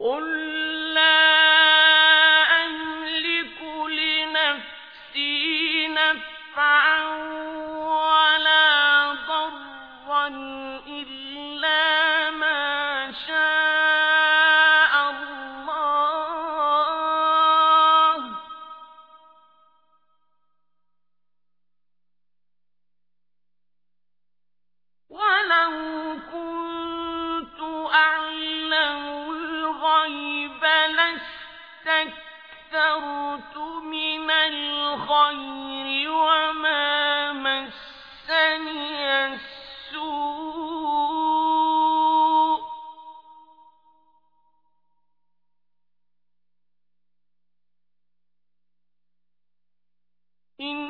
قل الخير وما مسني السوء إن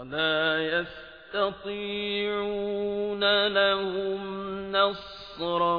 ولا يستطيعون لهم نصرا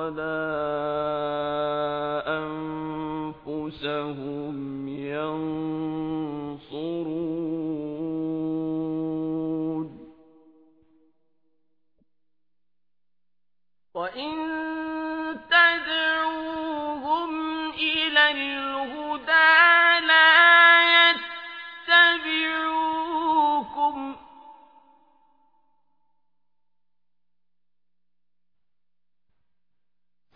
ولا أنفسهم ينصرون. وإن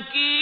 مكين